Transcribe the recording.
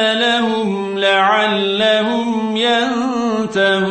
لهم لعلهم ينتهون.